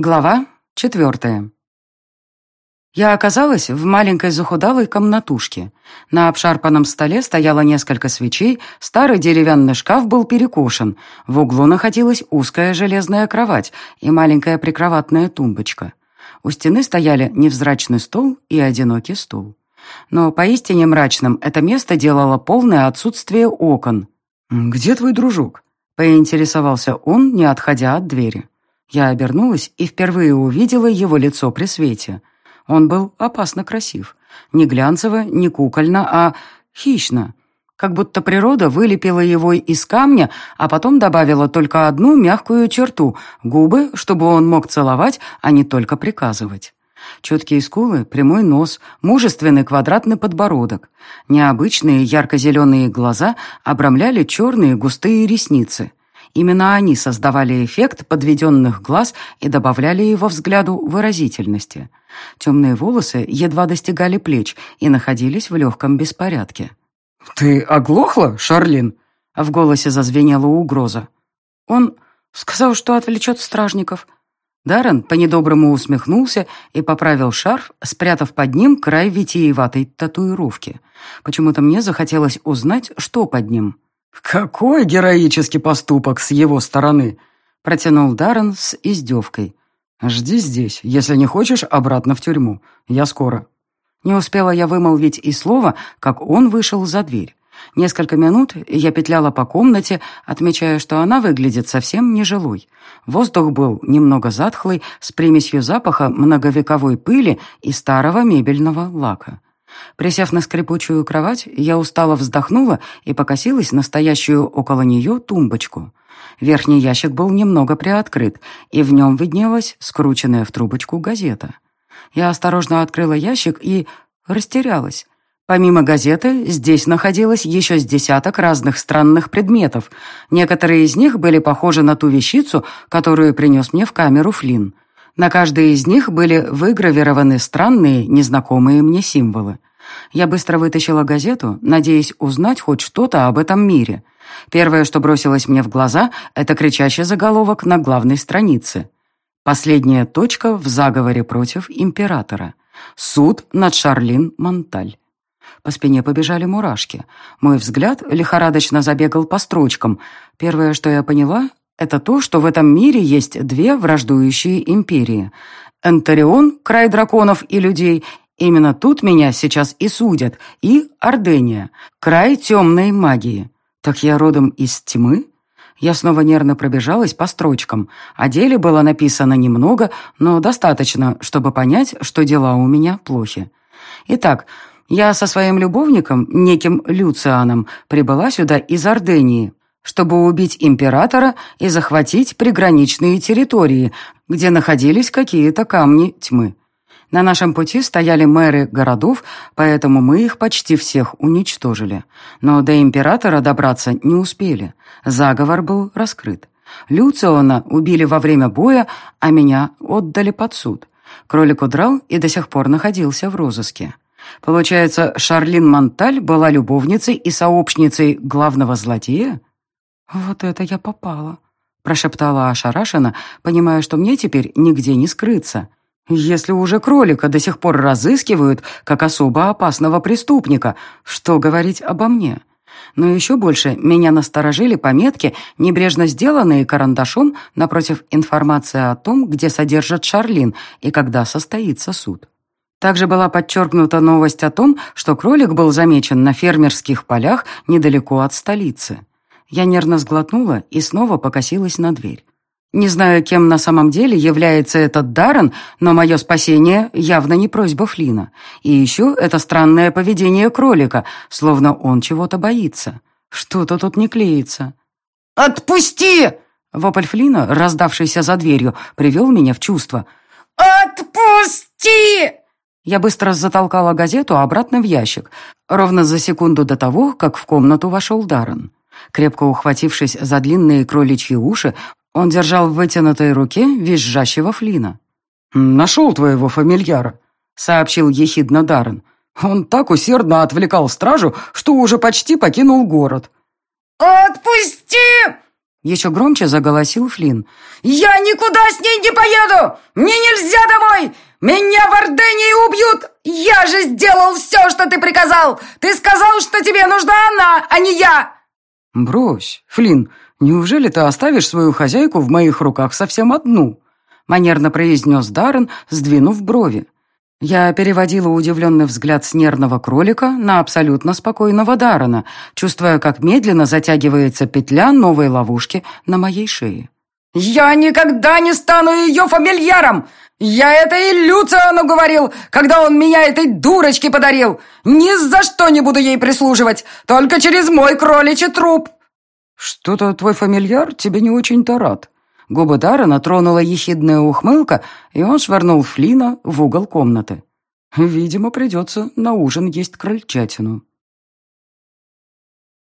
Глава четвертая. Я оказалась в маленькой захудалой комнатушке. На обшарпанном столе стояло несколько свечей, старый деревянный шкаф был перекошен, в углу находилась узкая железная кровать и маленькая прикроватная тумбочка. У стены стояли невзрачный стол и одинокий стул. Но поистине мрачным это место делало полное отсутствие окон. «Где твой дружок?» — поинтересовался он, не отходя от двери. Я обернулась и впервые увидела его лицо при свете. Он был опасно красив. Не глянцево, не кукольно, а хищно. Как будто природа вылепила его из камня, а потом добавила только одну мягкую черту — губы, чтобы он мог целовать, а не только приказывать. Четкие скулы, прямой нос, мужественный квадратный подбородок. Необычные ярко-зеленые глаза обрамляли черные густые ресницы. Именно они создавали эффект подведенных глаз и добавляли его взгляду выразительности. Темные волосы едва достигали плеч и находились в легком беспорядке. «Ты оглохла, Шарлин?» В голосе зазвенела угроза. Он сказал, что отвлечет стражников. Даррен по-недоброму усмехнулся и поправил шарф, спрятав под ним край витиеватой татуировки. Почему-то мне захотелось узнать, что под ним. «Какой героический поступок с его стороны!» — протянул Даррен с издевкой. «Жди здесь, если не хочешь, обратно в тюрьму. Я скоро». Не успела я вымолвить и слова, как он вышел за дверь. Несколько минут я петляла по комнате, отмечая, что она выглядит совсем нежилой. Воздух был немного затхлый, с примесью запаха многовековой пыли и старого мебельного лака. Присев на скрипучую кровать, я устало вздохнула и покосилась на стоящую около нее тумбочку. Верхний ящик был немного приоткрыт, и в нем виднелась скрученная в трубочку газета. Я осторожно открыла ящик и растерялась. Помимо газеты, здесь находилось еще с десяток разных странных предметов. Некоторые из них были похожи на ту вещицу, которую принес мне в камеру Флинн. На каждой из них были выгравированы странные, незнакомые мне символы. Я быстро вытащила газету, надеясь узнать хоть что-то об этом мире. Первое, что бросилось мне в глаза, это кричащий заголовок на главной странице. Последняя точка в заговоре против императора. Суд над Шарлин Монталь. По спине побежали мурашки. Мой взгляд лихорадочно забегал по строчкам. Первое, что я поняла, это то, что в этом мире есть две враждующие империи. Энтарион, край драконов и людей, Именно тут меня сейчас и судят, и Ордения, край темной магии. Так я родом из тьмы? Я снова нервно пробежалась по строчкам. О деле было написано немного, но достаточно, чтобы понять, что дела у меня плохи. Итак, я со своим любовником, неким Люцианом, прибыла сюда из Ордении, чтобы убить императора и захватить приграничные территории, где находились какие-то камни тьмы. На нашем пути стояли мэры городов, поэтому мы их почти всех уничтожили. Но до императора добраться не успели. Заговор был раскрыт. Люциона убили во время боя, а меня отдали под суд. Кролик удрал и до сих пор находился в розыске. Получается, Шарлин Монталь была любовницей и сообщницей главного злодея? «Вот это я попала», — прошептала ошарашенно, понимая, что мне теперь нигде не скрыться. Если уже кролика до сих пор разыскивают как особо опасного преступника, что говорить обо мне? Но еще больше меня насторожили пометки, небрежно сделанные карандашом напротив информации о том, где содержат Шарлин и когда состоится суд. Также была подчеркнута новость о том, что кролик был замечен на фермерских полях недалеко от столицы. Я нервно сглотнула и снова покосилась на дверь. Не знаю, кем на самом деле является этот Даррен, но мое спасение явно не просьба Флина. И еще это странное поведение кролика, словно он чего-то боится. Что-то тут не клеится. «Отпусти!» Вопль Флина, раздавшийся за дверью, привел меня в чувство. «Отпусти!» Я быстро затолкала газету обратно в ящик, ровно за секунду до того, как в комнату вошел Даррен. Крепко ухватившись за длинные кроличьи уши, он держал в вытянутой руке визжащего Флина. «Нашел твоего фамильяра», — сообщил ехидно Даррен. «Он так усердно отвлекал стражу, что уже почти покинул город». «Отпусти!» Еще громче заголосил Флинн. «Я никуда с ней не поеду! Мне нельзя домой! Меня в Ордении убьют! Я же сделал все, что ты приказал! Ты сказал, что тебе нужна она, а не я!» «Брось, Флинн, неужели ты оставишь свою хозяйку в моих руках совсем одну?» Манерно произнес Даррен, сдвинув брови. Я переводила удивленный взгляд с нервного кролика на абсолютно спокойного Дарана, чувствуя, как медленно затягивается петля новой ловушки на моей шее. «Я никогда не стану ее фамильяром! Я это и Люциону говорил, когда он меня этой дурочке подарил! Ни за что не буду ей прислуживать, только через мой кроличий труп!» «Что-то твой фамильяр тебе не очень-то рад», Губы Даррена тронула ехидная ухмылка, и он швырнул Флина в угол комнаты. «Видимо, придется на ужин есть крольчатину».